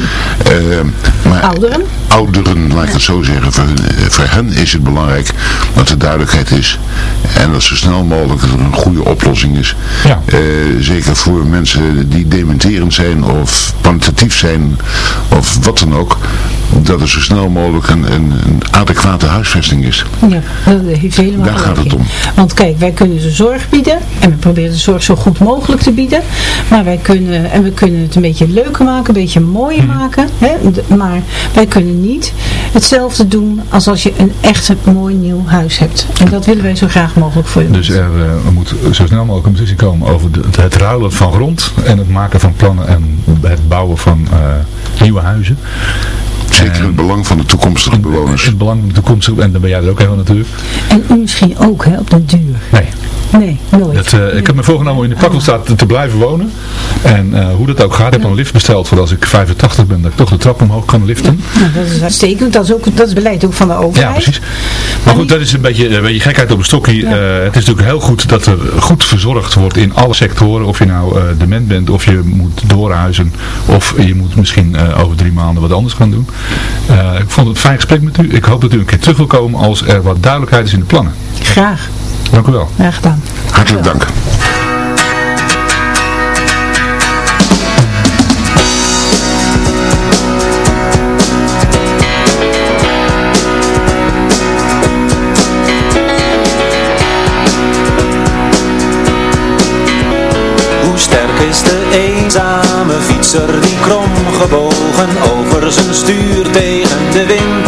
uh, maar ouderen? Ouderen, laat ik het zo zeggen. Voor, hun, eh, voor hen is het belangrijk dat er duidelijkheid is en dat zo snel mogelijk er een goede oplossing is. Ja. Uh, zeker voor mensen die dementerend zijn of palliatief zijn of wat dan ook, dat er zo snel mogelijk een, een, een adequate huisvesting is. Ja, dat heeft helemaal Daar gaat het om. Want kijk, wij kunnen ze zorg bieden en we proberen de zorg zo goed mogelijk te bieden. Maar wij kunnen, en we kunnen het een beetje leuker maken, een beetje mooier Mhm. maken. Hè? Maar wij kunnen niet hetzelfde doen als als je een echt mooi nieuw huis hebt. En dat willen wij zo graag mogelijk voor je. Dus er uh, moet zo snel mogelijk een beslissing komen over de, het ruilen van grond en het maken van plannen en het bouwen van uh, nieuwe huizen. Zeker in het belang van de toekomstige bewoners. In het belang van de toekomstige, en dan ben jij er ook helemaal natuurlijk. En u misschien ook, hè, op de duur. Nee. Nee, nooit. Dat, uh, ik heb me voorgenomen in de Pakkelstraat te, te blijven wonen. En uh, hoe dat ook gaat, ik heb een lift besteld voor als ik 85 ben, dat ik toch de trap omhoog kan liften. Nou, dat is uitstekend. Dat is, ook, dat is beleid ook van de overheid. Ja, precies. Maar goed, dat is een beetje, een beetje gekheid op een stokje. Ja. Uh, het is natuurlijk heel goed dat er goed verzorgd wordt in alle sectoren. Of je nou dement bent, of je moet doorhuizen, of je moet misschien over drie maanden wat anders gaan doen. ik vond het een fijn gesprek met u. Ik hoop dat u een keer terug wil komen als er wat duidelijkheid is in de plannen. Graag. Dank u wel. Graag gedaan. Hartelijk dank. Hoe sterk is de eenzame fietser die kromgebogen over zijn stuur tegen de wind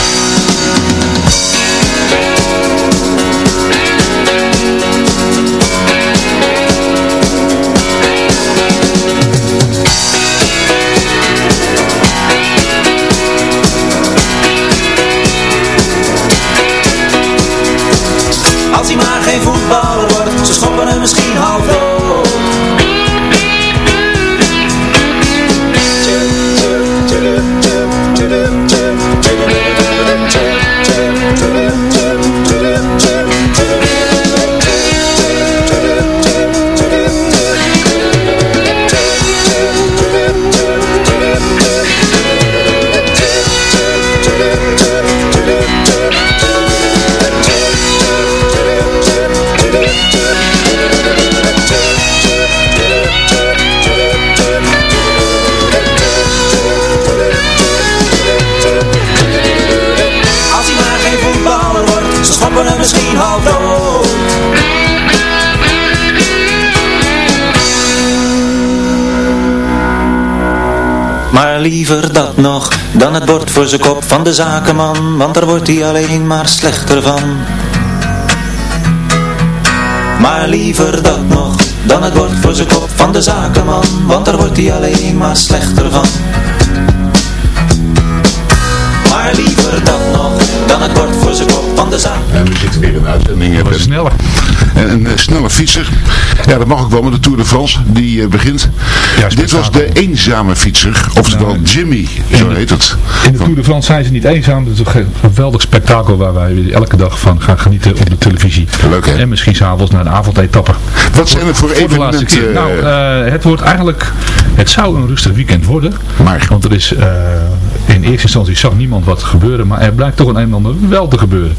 liever dat nog, dan het bord voor zijn kop van de zakenman, want daar wordt hij alleen maar slechter van. Maar liever dat nog, dan het bord voor zijn kop van de zakenman, want daar wordt hij alleen maar slechter van. Maar liever dat nog, dan het bord voor zijn kop van de zaak. En we zitten weer in de uitzending. sneller. En een eh, snelle fietser. Ja, dat mag ook wel met de Tour de France. Die eh, begint. Dit was de eenzame fietser. Oftewel Jimmy. Zo heet het. In de Tour de France zijn ze niet eenzaam. Het is een geweldig spektakel waar wij elke dag van gaan genieten op de televisie. Leuk hè? En misschien s'avonds naar een avondetappe. Wat zijn er voor Voor de laatste keer. Nou, eh, het wordt eigenlijk, het zou een rustig weekend worden. Maar. Want er is, eh, in eerste instantie zag niemand wat gebeuren. Maar er blijkt toch een en ander wel te gebeuren.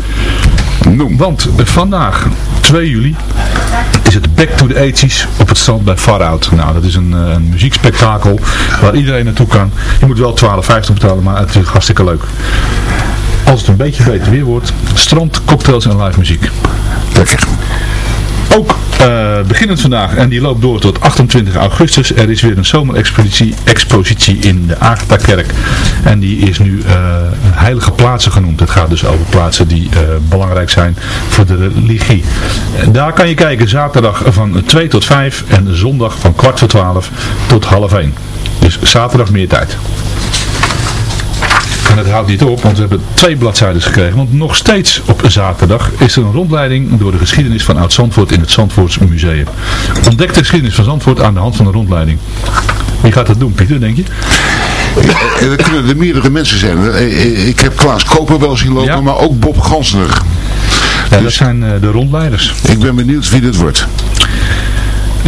Noem. Want vandaag, 2 juli, is het Back to the 80s op het strand bij Far Out. Nou, dat is een, eh, een muziekspektakel waar iedereen naartoe kan. Je moet wel 12,50 betalen, maar het is hartstikke leuk. Als het een beetje beter weer wordt, strand, cocktails en live muziek. Lekker. Ook eh, beginnend vandaag, en die loopt door tot 28 augustus, er is weer een zomerexpositie expositie in de Agatha-kerk. En die is nu eh, heilige plaatsen genoemd. Het gaat dus over plaatsen die eh, belangrijk zijn voor de religie. Daar kan je kijken zaterdag van 2 tot 5 en zondag van kwart voor 12 tot half 1. Dus zaterdag meer tijd. En het houdt niet op, want we hebben twee bladzijden gekregen. Want nog steeds op zaterdag is er een rondleiding door de geschiedenis van Oud-Zandvoort in het Zandvoorts Museum. Ontdek de geschiedenis van Zandvoort aan de hand van de rondleiding. Wie gaat dat doen, Pieter, denk je? Eh, Er kunnen er meerdere mensen zijn. Eh, eh, Ik heb Klaas Koper wel zien lopen, Ja. maar ook Bob Gansner. Ja, dat zijn eh, de rondleiders. Ik ben benieuwd wie dit wordt.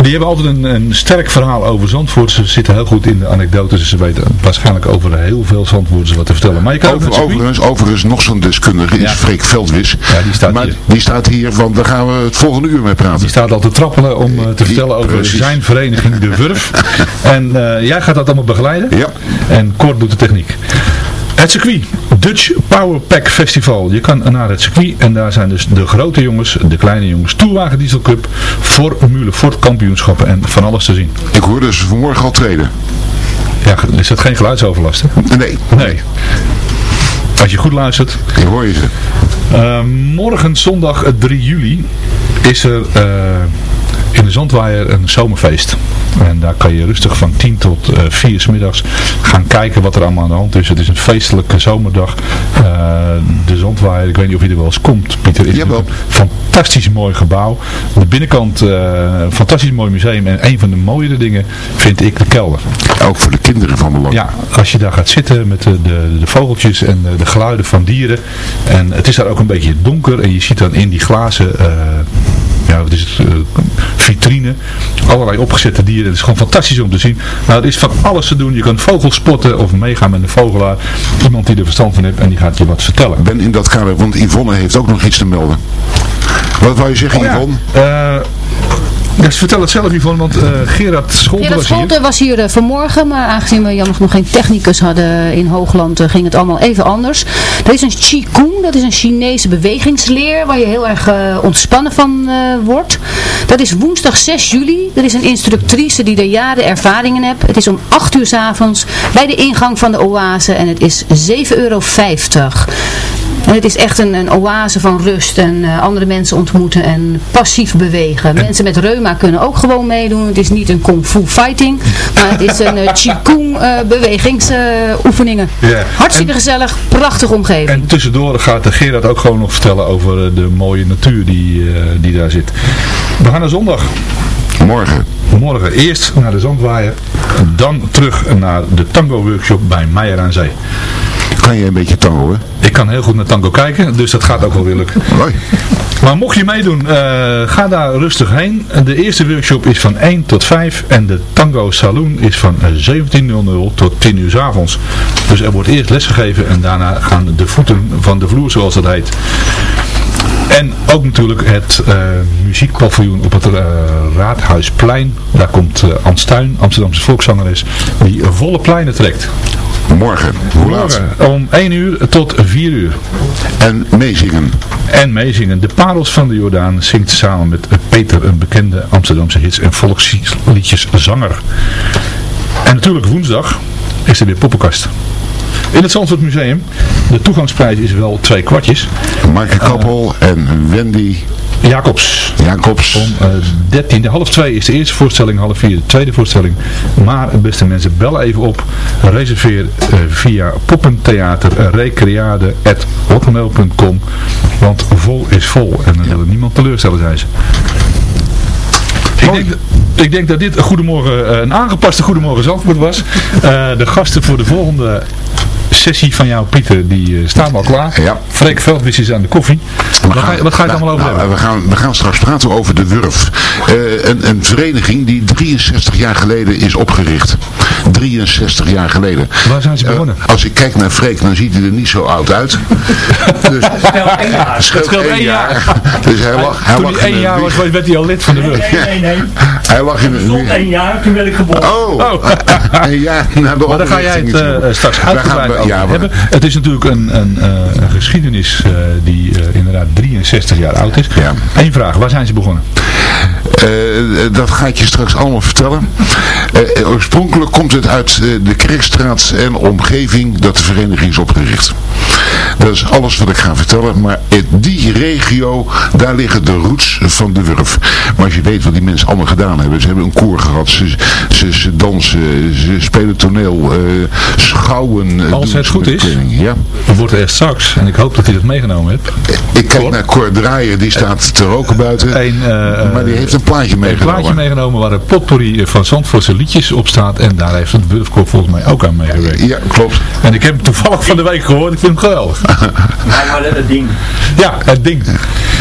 Die hebben altijd een, een sterk verhaal over Zandvoort. Ze zitten heel goed in de anekdotes. Ze weten waarschijnlijk over heel veel Zandvoorters wat te vertellen. Maar je kan Over, overigens, overigens nog zo'n deskundige is Ja. Freek Veldwis. Ja, die staat maar hier. die staat hier, want daar gaan we het volgende uur mee praten. Die staat al te trappelen om eh, te Die- vertellen over precies. zijn vereniging De Wurf. en eh, jij gaat dat allemaal begeleiden. Ja. En Kort doet de techniek. Het circuit, Dutch Power Pack Festival. Je kan naar het circuit en daar zijn dus de grote jongens, de kleine jongens, Tourwagen Diesel Cup, Formule Ford kampioenschappen en van alles te zien. Ik hoorde ze vanmorgen al treden. Ja, is dat geen geluidsoverlast hè? Nee, Nee. Als je goed luistert. hoor je ze. Eh, morgen zondag eh, 3 juli is er eh, in de Zandwaaier een zomerfeest. En daar kan je rustig van 10 tot eh 4 's middags gaan kijken wat er allemaal aan de hand is. Het is een feestelijke zomerdag. Eh, de Zandwaaier, ik weet niet of je er wel eens komt, Pieter. Is Jawel. een fantastisch mooi gebouw. De binnenkant, eh fantastisch mooi museum. En een van de mooiere dingen vind ik de kelder. Ook voor de kinderen van belang. Ja, als je daar gaat zitten met de, de, de vogeltjes en de, de geluiden van dieren. En het is daar ook een beetje donker en je ziet dan in die glazen, eh, ja wat is het, eh, vitrine, allerlei opgezette dieren. Het is gewoon fantastisch om te zien. Nou, er is van alles te doen. Je kan vogels spotten of meegaan met een vogelaar. Iemand die er verstand van heeft en die gaat je wat vertellen. Ben in dat kader, want Yvonne heeft ook nog iets te melden. Wat wou je zeggen, Oh ja, Yvonne? eh, Dus vertel het zelf Yvonne, want uh, Gerard Scholten Gerard was hier. Scholten was hier uh, vanmorgen, maar aangezien we jammer nog geen technicus hadden in Hoogland, uh, ging het allemaal even anders. Er is een Qigong, dat is een Chinese bewegingsleer waar je heel erg ontspannen van wordt. Dat is woensdag 6 juli. Er is een instructrice die er jaren ervaring in heeft. Het is om 8 uur s avonds bij de ingang van de oase en het is 7,50 euro. En het is echt een, een oase van rust en uh, andere mensen ontmoeten en passief bewegen. Mensen met reuma kunnen ook gewoon meedoen. Het is niet een kung fu fighting, maar het is een uh, qigong uh, bewegingsoefeningen. Yeah. Hartstikke en, gezellig, prachtige omgeving. En tussendoor gaat de Gerard ook gewoon nog vertellen over de mooie natuur die, die daar zit. We gaan naar zondag. Morgen. Morgen eerst naar de Zandwaaier, dan terug naar de tango workshop bij Meijer aan Zee. Kan je een beetje tango, hè? Ik kan heel goed naar tango kijken, dus dat gaat ook wel weer lukken. Mooi. Maar mocht je meedoen, uh, ga daar rustig heen. De eerste workshop is van 1 tot 5 en de Tango Saloon is van 17.00 tot 10 uur s avonds. Dus er wordt eerst lesgegeven en daarna gaan de voeten van de vloer, zoals dat heet. En ook natuurlijk het uh, muziekpaviljoen op het uh, Raadhuisplein. Daar komt uh, Ans Tuin, Amsterdamse volkszangeres, die volle pleinen trekt. Morgen. Hoe Morgen laat? om 1 uur tot 4 uur. En meezingen. En meezingen. De Parels van de Jordaan zingt samen met Peter, een bekende Amsterdamse hits- en volksliedjeszanger. En natuurlijk woensdag is er weer poppenkast. In het Zandvoort Museum. De toegangsprijs is wel twee kwartjes. Marke Kappel uh, en Wendy Jacobs. Jacobs. Om uh, 13, half 2 is de eerste voorstelling, half 4 de tweede voorstelling. Maar beste mensen, bel even op. Reserveer uh, via poppentheater.recreade.hotmail.com Want vol is vol en dan willen niemand teleurstellen, zijn ze. Ik denk, ik denk dat dit een, goedemorgen, een aangepaste Goedemorgen Zandvoort was. Uh, de gasten voor de volgende sessie van jou, Pieter, die uh, staan al klaar. Ja. Freek Veldwis is aan de koffie. Wat, gaan, ga je, wat ga je het allemaal over nou, hebben? We gaan, we gaan straks praten over de Wurf. Uh, een, een vereniging die 63 jaar geleden is opgericht. 63 jaar geleden. Waar zijn ze begonnen? Uh, als ik kijk naar Freek, dan ziet hij er niet zo oud uit. dus, het scheelt één jaar. jaar. dus hij lag, hij Toen lag hij één jaar was, werd hij al lid van de Wurf. Nee, nee, nee. Hij lag in een... Één jaar, toen werd ik geboren. Oh, oh. een jaar na de Maar dan ga jij het uh, straks uitgebreid ja, hebben. Het is natuurlijk een, een, een geschiedenis uh, die inderdaad 63 jaar oud is. Ja. Eén vraag, waar zijn ze begonnen? dat ga ik je straks allemaal vertellen. oorspronkelijk komt het uit de Kerkstraat en omgeving dat de vereniging is opgericht. Dat is alles wat ik ga vertellen. Maar in die regio, daar liggen de roots van de Wurf. Maar als je weet wat die mensen allemaal gedaan hebben. Ze hebben een koor gehad. Ze, ze, ze dansen. Ze spelen toneel. Uh, schouwen. Als het goed is. Ja. Dan wordt er echt straks. En ik hoop dat hij dat meegenomen hebt. Ik kijk Cor. naar Draaier. Die staat te roken buiten. Een, uh, maar die heeft een plaatje meegenomen. Een plaatje meegenomen waar een potpourri van Zandvoortse liedjes op staat. En daar heeft het volgens mij ook aan meegewerkt. Ja, klopt. En ik heb hem toevallig van de week gehoord. Ik vind hem geweldig. Ja, maar het ding. Ja, het ding.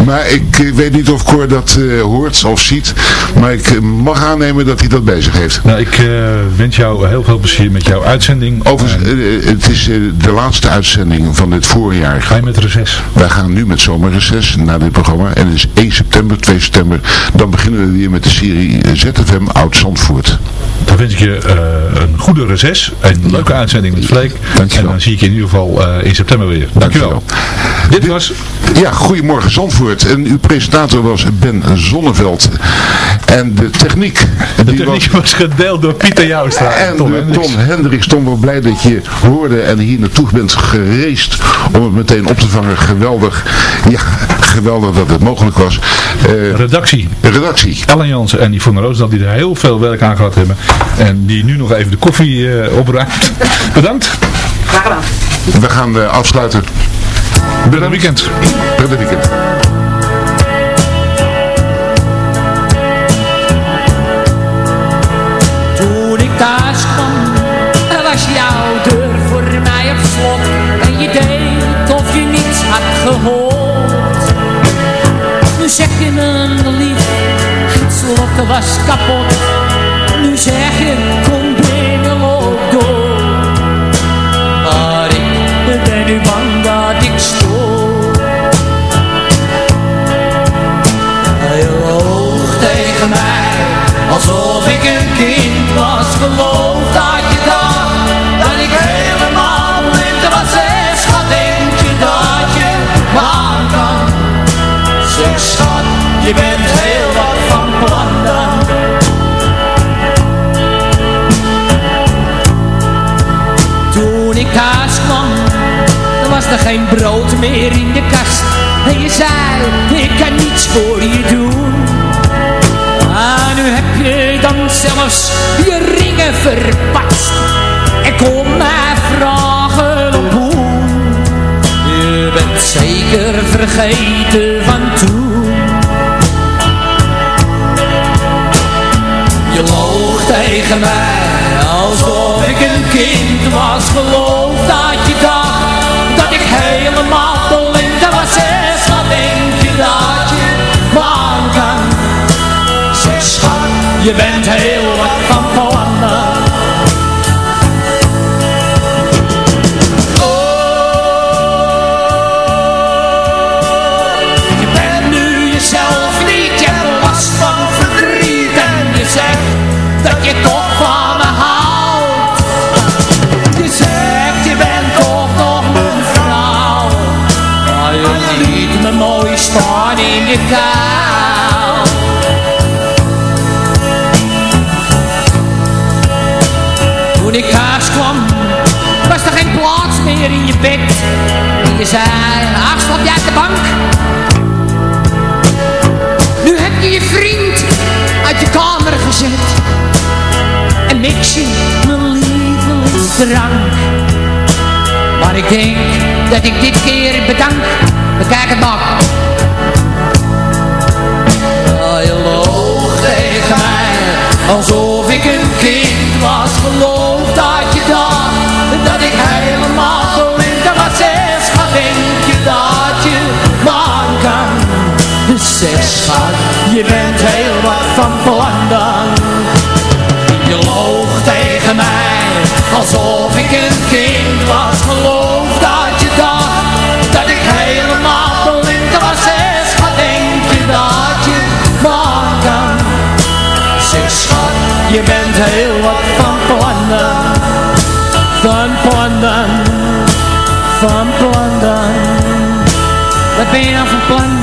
Maar ik weet niet of Cor dat uh, hoort of ziet. Maar ik mag aannemen dat hij dat bezig heeft. Nou, ik uh, wens jou heel veel plezier met jouw uitzending. Overigens, en... het is de laatste uitzending van dit voorjaar. Ga je met reces? Wij gaan nu met zomerreces naar dit programma. En het is 1 september, 2 september. Dan beginnen we weer met de serie ZFM Oud Zandvoort. Dan wens ik je een goede reces. Een leuke uitzending met Freek. Dankjewel. En dan zie ik je in ieder geval in september weer. Dankjewel. Dankjewel. Dit was... Ja, Goedemorgen Zandvoort. En uw presentator was Ben Zonneveld. En de techniek... De techniek was, was gedeeld door Pieter Joustra. En Tom, Hendricks. Tom Hendricks. Tom, wel blij dat je hoorde en hier naartoe bent gereisd om het meteen op te vangen. Geweldig. Ja, geweldig dat het mogelijk was. Uh, redactie. Redactie. Ellen Jansen en Yvonne Roosdal die er heel veel werk aan gehad hebben. En die nu nog even de koffie uh, opruimt. Bedankt. Graag gedaan. We gaan uh, afsluiten. Binnen weekend. Binnen weekend. Toen ik thuis kwam, was jouw deur voor mij op slot. En je deed of je niets had gehoord. Nu zeg je me lief, het slot was kapot. Nu zeg je, Alsof ik een kind was Geloof dat je dacht Dat ik helemaal blind was. Zeg schat, denk je dat je maar kan? Zeg schat, je bent heel wat van plan dan. Toen ik thuis kwam was er geen brood meer in de kast. En je zei, ik kan niets voor je doen. Zelfs je ringen verpast. En kom mij vragen op hoe. Je bent zeker vergeten van toen. Je loog tegen mij alsof ik een kind was. Geloof dat je dacht dat ik helemaal blind was. Zeg, wat denk je dat je schat, je bent heel wat van plannen. Je bent nu jezelf niet, je last van verdriet en je zegt dat je toch van me houdt. Je zegt je bent toch nog mijn vrouw, maar je liet me mooi staan in de kou. Toen ik thuis kwam, was er geen plaats meer in je bed. En je zei, ach, jij op de bank? Nu heb je je vriend uit je kamer gezet En mix je mijn lievelingsdrank Maar ik denk dat ik dit keer bedank Bekijk het maar Oh, je loog tegen mij Alsof ik een zeg schat, je bent heel wat van plan dan. Je loog tegen mij, alsof ik een kind was. Geloof dat je dacht, dat ik helemaal blind was. Zeg schat, denk je dat je man kan. Zeg schat, je bent heel wat van plan dan. Van plan dan, van plan dan. Wat ben je nou van plan?